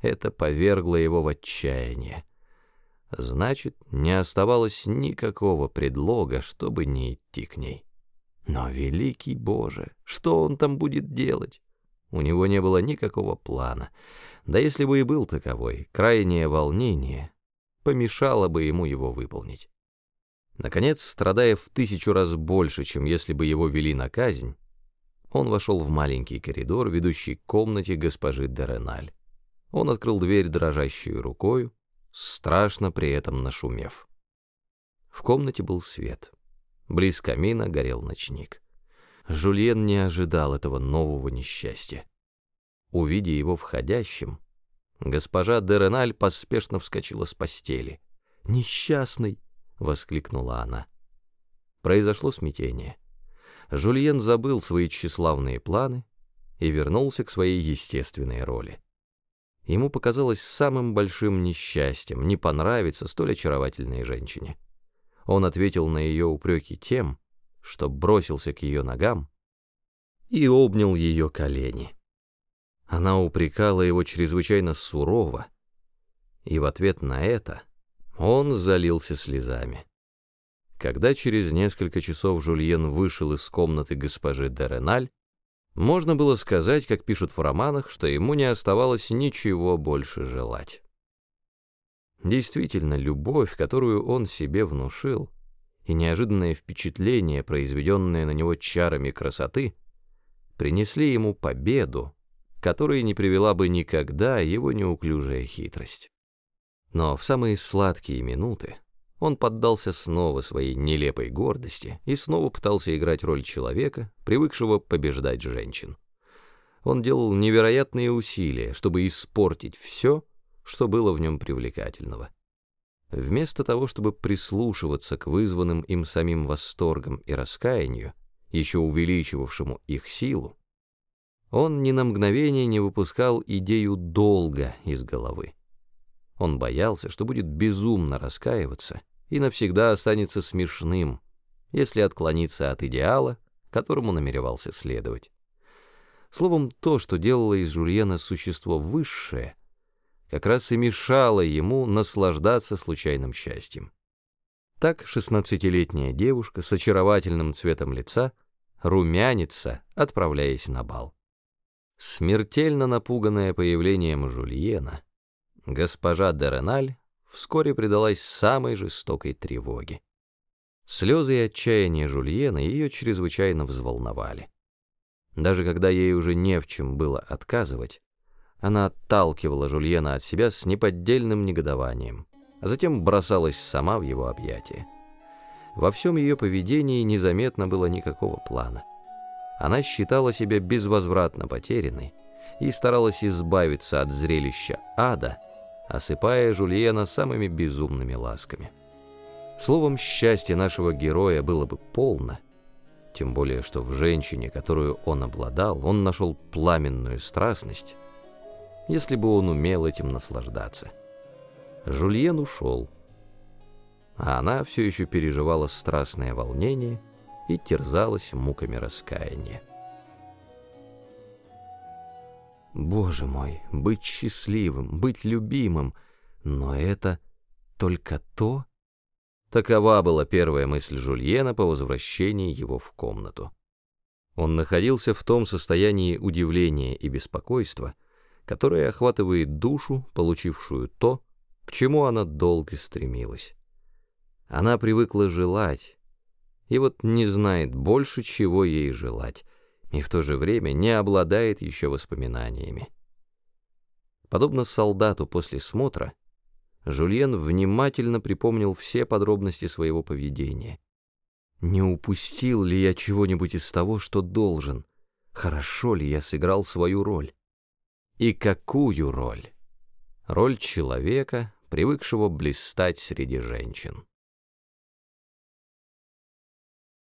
Это повергло его в отчаяние. Значит, не оставалось никакого предлога, чтобы не идти к ней. Но, великий Боже, что он там будет делать? У него не было никакого плана. Да если бы и был таковой, крайнее волнение помешало бы ему его выполнить. Наконец, страдая в тысячу раз больше, чем если бы его вели на казнь, он вошел в маленький коридор, ведущий к комнате госпожи Дереналь. Он открыл дверь дрожащей рукою, страшно при этом нашумев. В комнате был свет. Близ камина горел ночник. Жульен не ожидал этого нового несчастья. Увидя его входящим, госпожа Дереналь поспешно вскочила с постели. «Несчастный!» — воскликнула она. Произошло смятение. Жульен забыл свои тщеславные планы и вернулся к своей естественной роли. Ему показалось самым большим несчастьем не понравиться столь очаровательной женщине. Он ответил на ее упреки тем, что бросился к ее ногам и обнял ее колени. Она упрекала его чрезвычайно сурово, и в ответ на это он залился слезами. Когда через несколько часов Жульен вышел из комнаты госпожи Дереналь, можно было сказать, как пишут в романах, что ему не оставалось ничего больше желать. Действительно, любовь, которую он себе внушил, и неожиданное впечатление, произведенное на него чарами красоты, принесли ему победу, которой не привела бы никогда его неуклюжая хитрость. Но в самые сладкие минуты он поддался снова своей нелепой гордости и снова пытался играть роль человека, привыкшего побеждать женщин. Он делал невероятные усилия, чтобы испортить все, что было в нем привлекательного. Вместо того, чтобы прислушиваться к вызванным им самим восторгам и раскаянию, еще увеличивавшему их силу, он ни на мгновение не выпускал идею долга из головы. Он боялся, что будет безумно раскаиваться и навсегда останется смешным, если отклониться от идеала, которому намеревался следовать. Словом, то, что делало из Жульена существо высшее, как раз и мешало ему наслаждаться случайным счастьем. Так шестнадцатилетняя девушка с очаровательным цветом лица румянится, отправляясь на бал. Смертельно напуганная появлением Жульена, госпожа Дереналь вскоре предалась самой жестокой тревоге. Слезы и отчаяние Жульена ее чрезвычайно взволновали. Даже когда ей уже не в чем было отказывать, она отталкивала Жульена от себя с неподдельным негодованием, а затем бросалась сама в его объятия. Во всем ее поведении незаметно было никакого плана. Она считала себя безвозвратно потерянной и старалась избавиться от зрелища ада, осыпая Жульена самыми безумными ласками. Словом, счастье нашего героя было бы полно, тем более что в женщине, которую он обладал, он нашел пламенную страстность, если бы он умел этим наслаждаться. Жульен ушел, а она все еще переживала страстное волнение — и терзалась муками раскаяния. Боже мой, быть счастливым, быть любимым, но это только то... Такова была первая мысль Жульена по возвращении его в комнату. Он находился в том состоянии удивления и беспокойства, которое охватывает душу, получившую то, к чему она долго стремилась. Она привыкла желать, и вот не знает больше, чего ей желать, и в то же время не обладает еще воспоминаниями. Подобно солдату после смотра, Жульен внимательно припомнил все подробности своего поведения. Не упустил ли я чего-нибудь из того, что должен? Хорошо ли я сыграл свою роль? И какую роль? Роль человека, привыкшего блистать среди женщин.